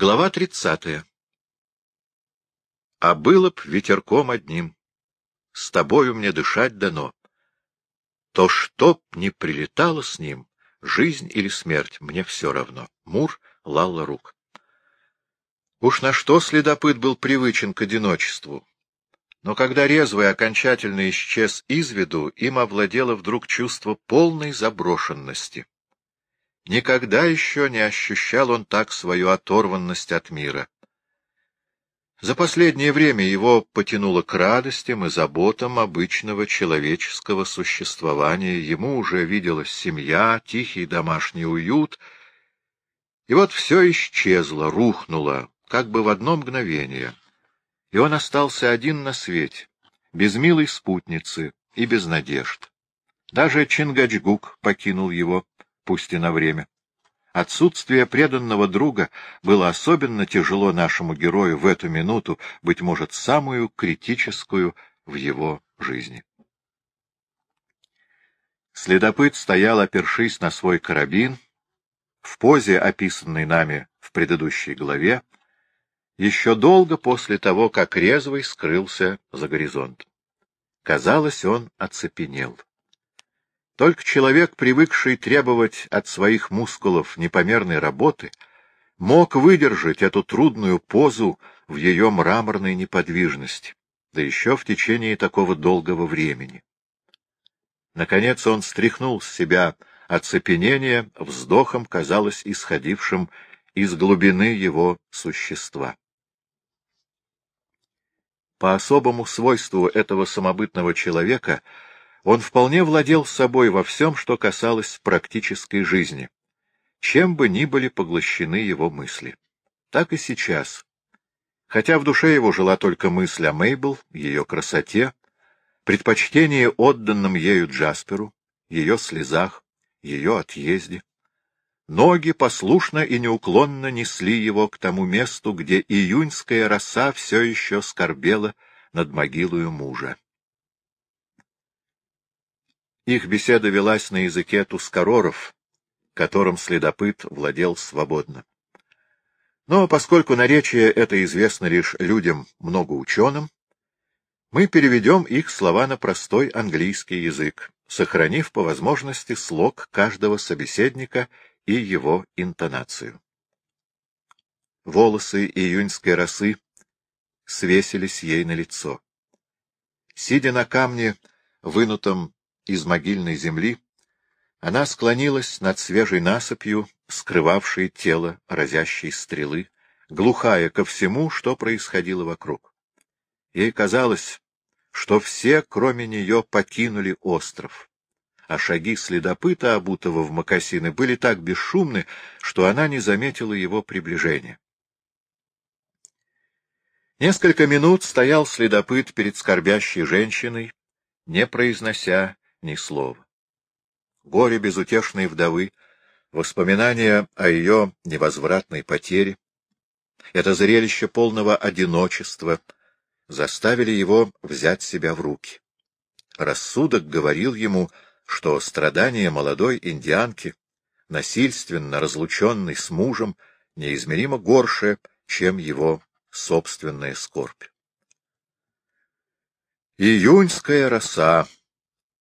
Глава тридцатая. А было б ветерком одним, с тобою мне дышать дано. То, что б не прилетало с ним, жизнь или смерть, мне все равно. Мур Лалла Рук. Уж на что следопыт был привычен к одиночеству. Но когда резвый окончательно исчез из виду, им овладело вдруг чувство полной заброшенности. Никогда еще не ощущал он так свою оторванность от мира. За последнее время его потянуло к радостям и заботам обычного человеческого существования, ему уже виделась семья, тихий домашний уют, и вот все исчезло, рухнуло, как бы в одно мгновение, и он остался один на свете, без милой спутницы и без надежд. Даже Чингачгук покинул его, пусть и на время. Отсутствие преданного друга было особенно тяжело нашему герою в эту минуту, быть может, самую критическую в его жизни. Следопыт стоял, опершись на свой карабин, в позе, описанной нами в предыдущей главе, еще долго после того, как резвый скрылся за горизонт. Казалось, он оцепенел. Только человек, привыкший требовать от своих мускулов непомерной работы, мог выдержать эту трудную позу в ее мраморной неподвижности, да еще в течение такого долгого времени. Наконец он стряхнул с себя оцепенение, вздохом казалось исходившим из глубины его существа. По особому свойству этого самобытного человека — он вполне владел собой во всем, что касалось практической жизни, чем бы ни были поглощены его мысли. Так и сейчас. Хотя в душе его жила только мысль о Мейбл, ее красоте, предпочтении отданном ею Джасперу, ее слезах, ее отъезде. Ноги послушно и неуклонно несли его к тому месту, где июньская роса все еще скорбела над могилою мужа. Их беседа велась на языке тускароров, которым следопыт владел свободно. Но поскольку наречие это известно лишь людям многоученым, мы переведем их слова на простой английский язык, сохранив по возможности слог каждого собеседника и его интонацию. Волосы июньской росы свесились ей на лицо. Сидя на камне, вынутом из могильной земли, она склонилась над свежей насыпью, скрывавшей тело разящей стрелы, глухая ко всему, что происходило вокруг. Ей казалось, что все, кроме нее, покинули остров, а шаги следопыта, обутого в мокасины, были так бесшумны, что она не заметила его приближения. Несколько минут стоял следопыт перед скорбящей женщиной, не произнося ни слова. Горе безутешной вдовы, воспоминания о ее невозвратной потере, это зрелище полного одиночества заставили его взять себя в руки. Рассудок говорил ему, что страдания молодой индианки, насильственно разлученной с мужем, неизмеримо горше, чем его собственная скорбь. Июньская роса —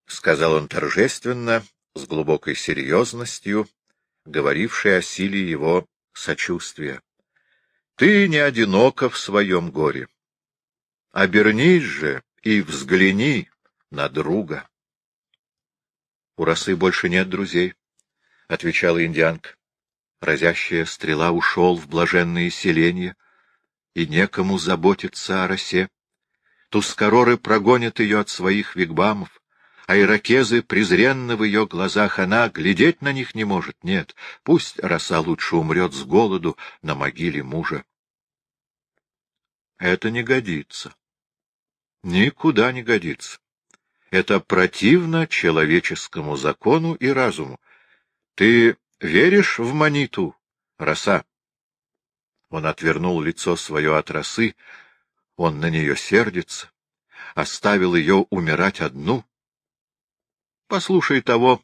сказал он торжественно, с глубокой серьезностью, говорившей о силе его сочувствия. — Ты не одинока в своем горе. Обернись же и взгляни на друга. — У росы больше нет друзей, — отвечала индианка. Разящая стрела ушел в блаженные селения, и некому заботиться о росе. Тускароры прогонят ее от своих вигбамов, а иракезы презренно в ее глазах, она глядеть на них не может. Нет, пусть роса лучше умрет с голоду на могиле мужа. Это не годится. Никуда не годится. Это противно человеческому закону и разуму. Ты веришь в маниту, роса? Он отвернул лицо свое от росы, он на нее сердится, оставил ее умирать одну — Послушай того,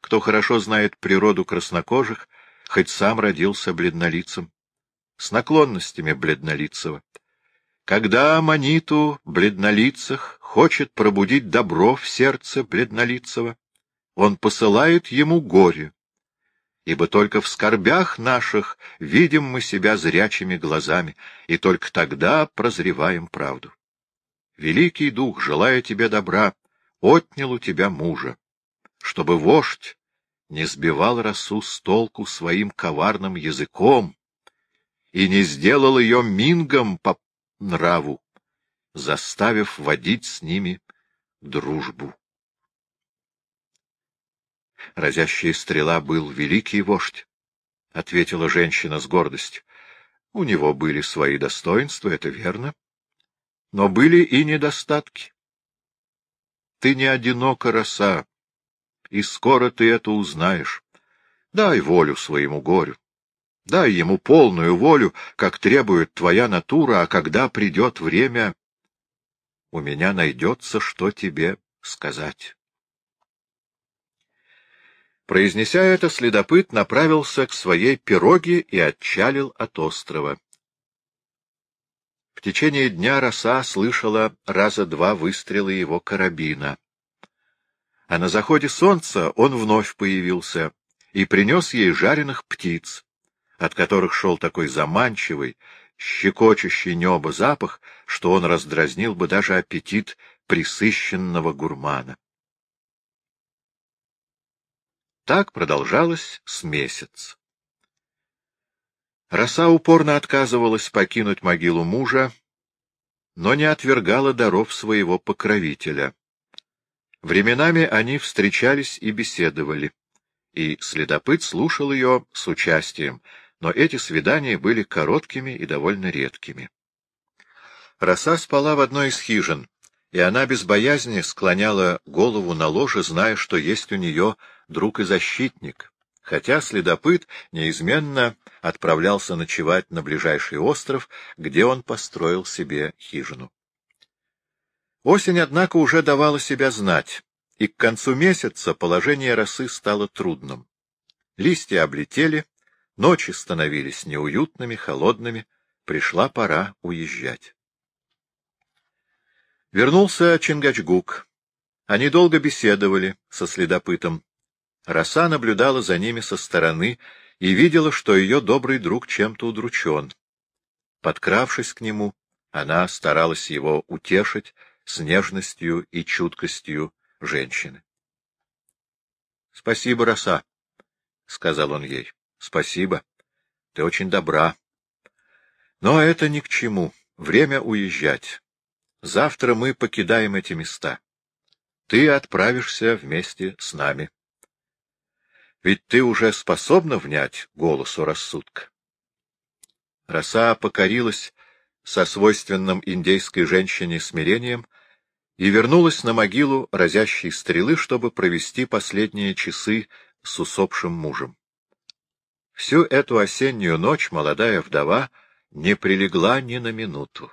кто хорошо знает природу краснокожих, хоть сам родился бледнолицем. с наклонностями бледнолицего. Когда Маниту бледнолицах хочет пробудить добро в сердце бледнолицего, он посылает ему горе, ибо только в скорбях наших видим мы себя зрячими глазами, и только тогда прозреваем правду. Великий Дух, желая тебе добра, отнял у тебя мужа, чтобы вождь не сбивал росу с толку своим коварным языком и не сделал ее мингом по нраву, заставив водить с ними дружбу. Разящая стрела был великий вождь, — ответила женщина с гордостью. У него были свои достоинства, это верно, но были и недостатки. Ты не одинока, роса, и скоро ты это узнаешь. Дай волю своему горю. Дай ему полную волю, как требует твоя натура, а когда придет время, у меня найдется, что тебе сказать. Произнеся это, следопыт направился к своей пироге и отчалил от острова. В течение дня роса слышала раза два выстрела его карабина. А на заходе солнца он вновь появился и принес ей жареных птиц, от которых шел такой заманчивый, щекочущий небо запах, что он раздразнил бы даже аппетит присыщенного гурмана. Так продолжалось с месяц. Роса упорно отказывалась покинуть могилу мужа, но не отвергала даров своего покровителя. Временами они встречались и беседовали, и следопыт слушал ее с участием, но эти свидания были короткими и довольно редкими. Роса спала в одной из хижин, и она без боязни склоняла голову на ложе, зная, что есть у нее друг и защитник, хотя следопыт неизменно отправлялся ночевать на ближайший остров, где он построил себе хижину. Осень, однако, уже давала себя знать, и к концу месяца положение росы стало трудным. Листья облетели, ночи становились неуютными, холодными, пришла пора уезжать. Вернулся Чингачгук. Они долго беседовали со следопытом. Роса наблюдала за ними со стороны и видела, что ее добрый друг чем-то удручен. Подкравшись к нему, она старалась его утешить с нежностью и чуткостью женщины. — Спасибо, Роса, — сказал он ей. — Спасибо. Ты очень добра. Но это ни к чему. Время уезжать. Завтра мы покидаем эти места. Ты отправишься вместе с нами. Ведь ты уже способна внять голосу рассудка. Роса покорилась со свойственным индейской женщине смирением и вернулась на могилу разящей стрелы, чтобы провести последние часы с усопшим мужем. Всю эту осеннюю ночь молодая вдова не прилегла ни на минуту.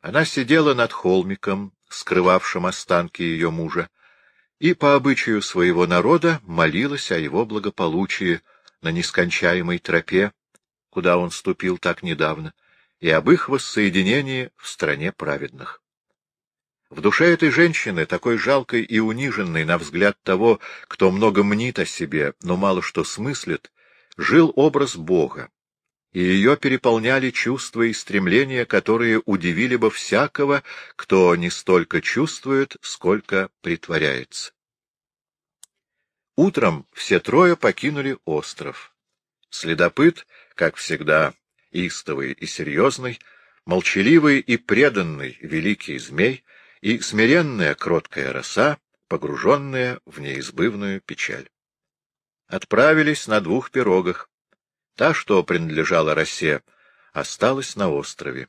Она сидела над холмиком, скрывавшим останки ее мужа, и по обычаю своего народа молилась о его благополучии на нескончаемой тропе, куда он ступил так недавно, и об их воссоединении в стране праведных. В душе этой женщины, такой жалкой и униженной на взгляд того, кто много мнит о себе, но мало что смыслит, жил образ Бога, и ее переполняли чувства и стремления, которые удивили бы всякого, кто не столько чувствует, сколько притворяется. Утром все трое покинули остров. Следопыт, как всегда, истовый и серьезный, молчаливый и преданный великий змей и смиренная кроткая роса, погруженная в неизбывную печаль. Отправились на двух пирогах, Та, что принадлежала Росе, осталась на острове.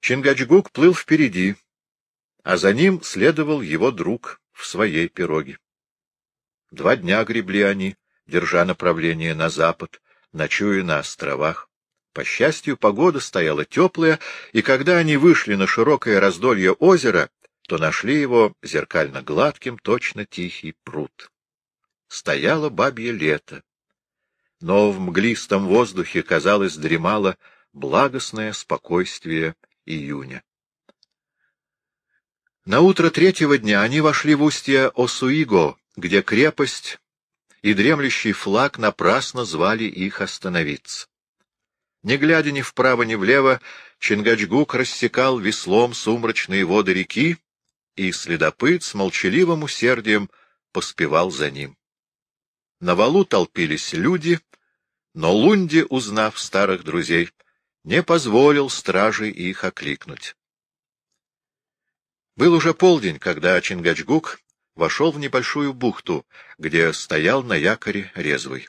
Чингачгук плыл впереди, а за ним следовал его друг в своей пироге. Два дня гребли они, держа направление на запад, ночуя на островах. По счастью, погода стояла теплая, и когда они вышли на широкое раздолье озера, то нашли его зеркально гладким, точно тихий пруд. Стояло бабье лето. но в мглистом воздухе, казалось, дремало благостное спокойствие июня. На утро третьего дня они вошли в устье Осуиго, где крепость и дремлющий флаг напрасно звали их остановиться. Не глядя ни вправо, ни влево, Чингачгук рассекал веслом сумрачные воды реки, и следопыт с молчаливым усердием поспевал за ним. На валу толпились люди, но Лунди, узнав старых друзей, не позволил стражи их окликнуть. Был уже полдень, когда Чингачгук вошел в небольшую бухту, где стоял на якоре резвый.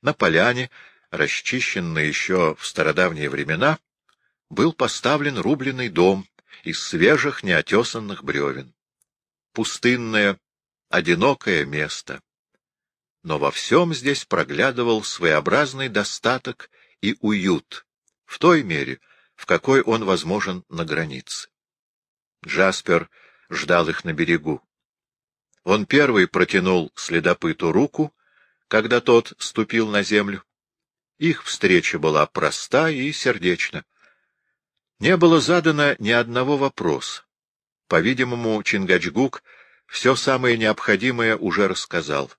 На поляне, расчищенной еще в стародавние времена, был поставлен рубленый дом из свежих неотесанных бревен. Пустынное, одинокое место. Но во всем здесь проглядывал своеобразный достаток и уют, в той мере, в какой он возможен на границе. Джаспер ждал их на берегу. Он первый протянул следопыту руку, когда тот ступил на землю. Их встреча была проста и сердечна. Не было задано ни одного вопроса. По-видимому, Чингачгук все самое необходимое уже рассказал.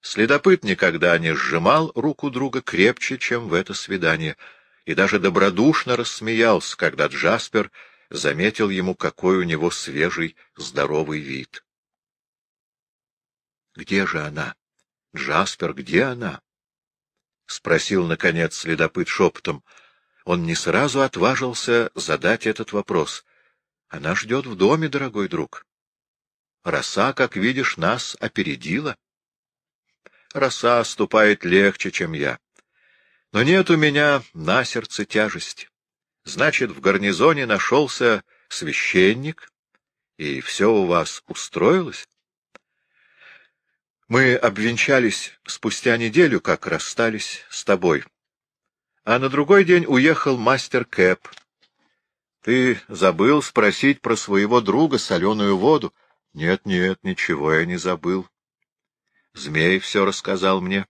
Следопыт никогда не сжимал руку друга крепче, чем в это свидание, и даже добродушно рассмеялся, когда Джаспер заметил ему, какой у него свежий, здоровый вид. Где же она? Джаспер, где она? — спросил, наконец, следопыт шепотом. Он не сразу отважился задать этот вопрос. — Она ждет в доме, дорогой друг. Роса, как видишь, нас опередила. Роса ступает легче, чем я. Но нет у меня на сердце тяжести. Значит, в гарнизоне нашелся священник, и все у вас устроилось? Мы обвенчались спустя неделю, как расстались с тобой. А на другой день уехал мастер Кэп. Ты забыл спросить про своего друга соленую воду? Нет, нет, ничего я не забыл. Змей все рассказал мне.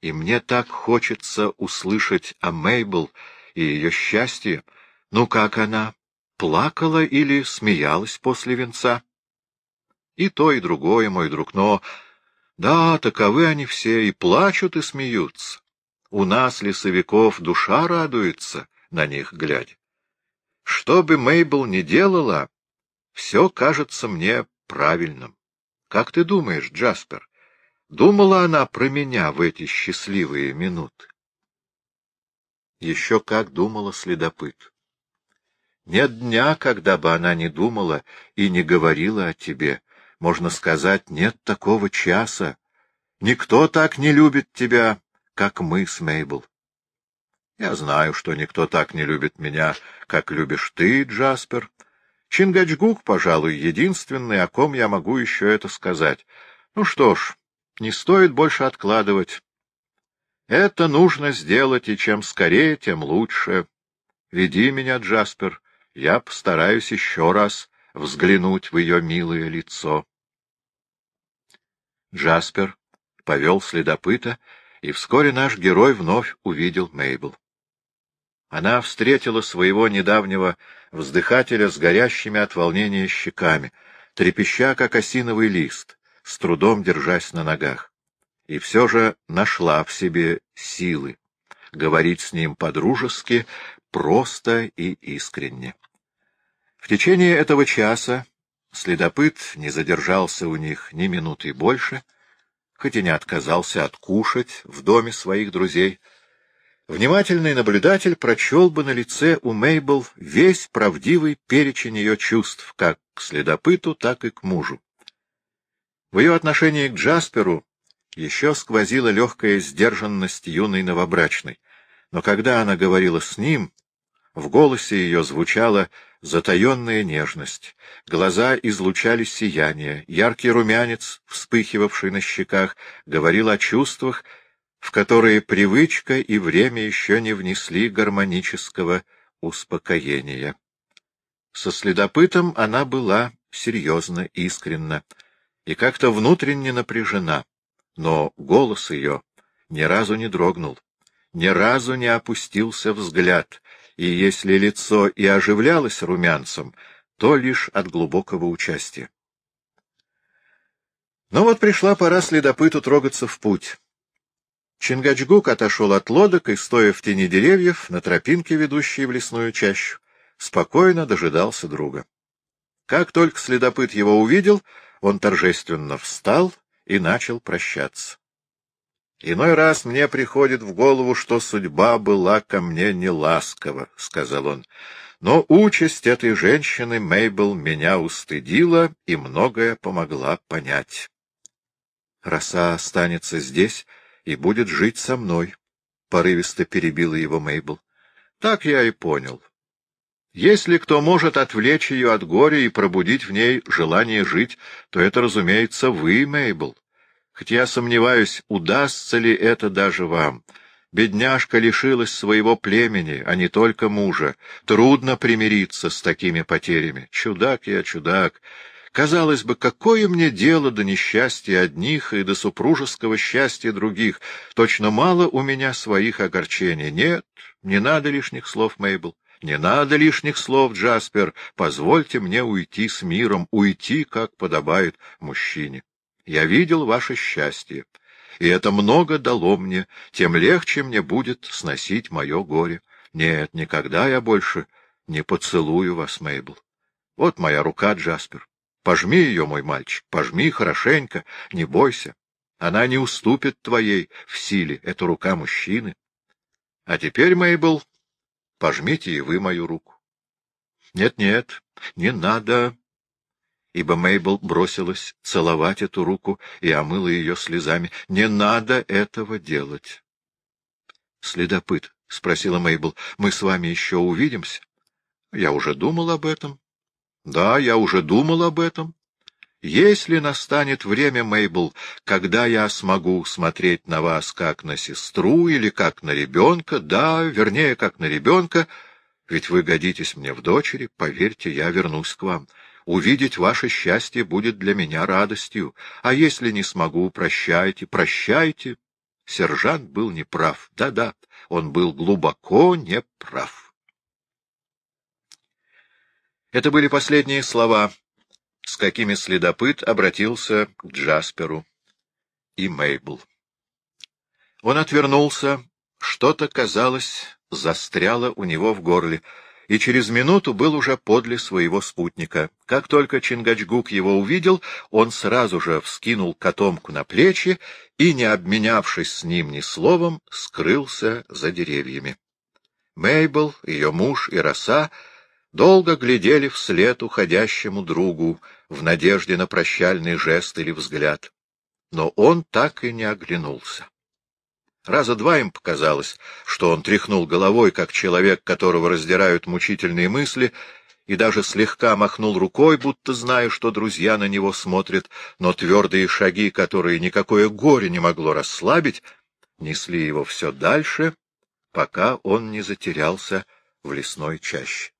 И мне так хочется услышать о Мейбл и ее счастье. Ну, как она? Плакала или смеялась после венца? И то, и другое, мой друг, но... Да, таковы они все, и плачут, и смеются. У нас, лесовиков, душа радуется, на них глядя. Что бы Мейбл ни делала, все кажется мне правильным. Как ты думаешь, Джаспер, думала она про меня в эти счастливые минуты? Еще как думала следопыт. Нет дня, когда бы она не думала и не говорила о тебе, можно сказать, нет такого часа. Никто так не любит тебя, как мы с Мейбл. Я знаю, что никто так не любит меня, как любишь ты, Джаспер. Чингачгук, пожалуй, единственный, о ком я могу еще это сказать. Ну что ж, не стоит больше откладывать. Это нужно сделать, и чем скорее, тем лучше. Веди меня, Джаспер, я постараюсь еще раз взглянуть в ее милое лицо. Джаспер повел следопыта, и вскоре наш герой вновь увидел Мейбл. Она встретила своего недавнего вздыхателя с горящими от волнения щеками, трепеща, как осиновый лист, с трудом держась на ногах. И все же нашла в себе силы говорить с ним по-дружески, просто и искренне. В течение этого часа следопыт не задержался у них ни минуты больше, хоть и не отказался откушать в доме своих друзей. Внимательный наблюдатель прочел бы на лице у Мейбл весь правдивый перечень ее чувств, как к следопыту, так и к мужу. В ее отношении к Джасперу еще сквозила легкая сдержанность юной новобрачной, но когда она говорила с ним, в голосе ее звучала затаенная нежность, глаза излучали сияние, яркий румянец, вспыхивавший на щеках, говорил о чувствах, в которые привычка и время еще не внесли гармонического успокоения. Со следопытом она была серьезно, искренна и как-то внутренне напряжена, но голос ее ни разу не дрогнул, ни разу не опустился взгляд, и если лицо и оживлялось румянцем, то лишь от глубокого участия. Но вот пришла пора следопыту трогаться в путь. Чингачгук отошел от лодок и, стоя в тени деревьев, на тропинке, ведущей в лесную чащу, спокойно дожидался друга. Как только следопыт его увидел, он торжественно встал и начал прощаться. «Иной раз мне приходит в голову, что судьба была ко мне неласкова», — сказал он. «Но участь этой женщины, Мейбл, меня устыдила и многое помогла понять». «Роса останется здесь и будет жить со мной», — порывисто перебила его Мейбл. «Так я и понял. Если кто может отвлечь ее от горя и пробудить в ней желание жить, то это, разумеется, вы, Мейбл. Хоть я сомневаюсь, удастся ли это даже вам. Бедняжка лишилась своего племени, а не только мужа. Трудно примириться с такими потерями. Чудак я, чудак. Казалось бы, какое мне дело до несчастья одних и до супружеского счастья других? Точно мало у меня своих огорчений. Нет, не надо лишних слов, Мейбл. Не надо лишних слов, Джаспер. Позвольте мне уйти с миром, уйти, как подобает мужчине. Я видел ваше счастье, и это много дало мне, тем легче мне будет сносить мое горе. Нет, никогда я больше не поцелую вас, Мейбл. Вот моя рука, Джаспер. Пожми ее, мой мальчик, пожми хорошенько, не бойся. Она не уступит твоей в силе, это рука мужчины. А теперь, Мейбл, Пожмите и вы мою руку. Нет, — не надо, ибо Мейбл бросилась целовать эту руку и омыла ее слезами. — Не надо этого делать. — Следопыт, — спросила Мейбл, — мы с вами еще увидимся? — Я уже думал об этом. — Да, я уже думал об этом. Если настанет время, Мейбл, когда я смогу смотреть на вас как на сестру или как на ребенка, да, вернее, как на ребенка, ведь вы годитесь мне в дочери, поверьте, я вернусь к вам. Увидеть ваше счастье будет для меня радостью, а если не смогу, прощайте, прощайте. Сержант был неправ, да-да, он был глубоко неправ. Это были последние слова с какими следопыт обратился к Джасперу и Мейбл. Он отвернулся, что-то, казалось, застряло у него в горле, и через минуту был уже подле своего спутника. Как только Чингачгук его увидел, он сразу же вскинул котомку на плечи и, не обменявшись с ним ни словом, скрылся за деревьями. Мейбл, ее муж и роса долго глядели вслед уходящему другу в надежде на прощальный жест или взгляд. Но он так и не оглянулся. Раза два им показалось, что он тряхнул головой, как человек, которого раздирают мучительные мысли, и даже слегка махнул рукой, будто зная, что друзья на него смотрят, но твердые шаги, которые никакое горе не могло расслабить, несли его все дальше, пока он не затерялся в лесной чаще.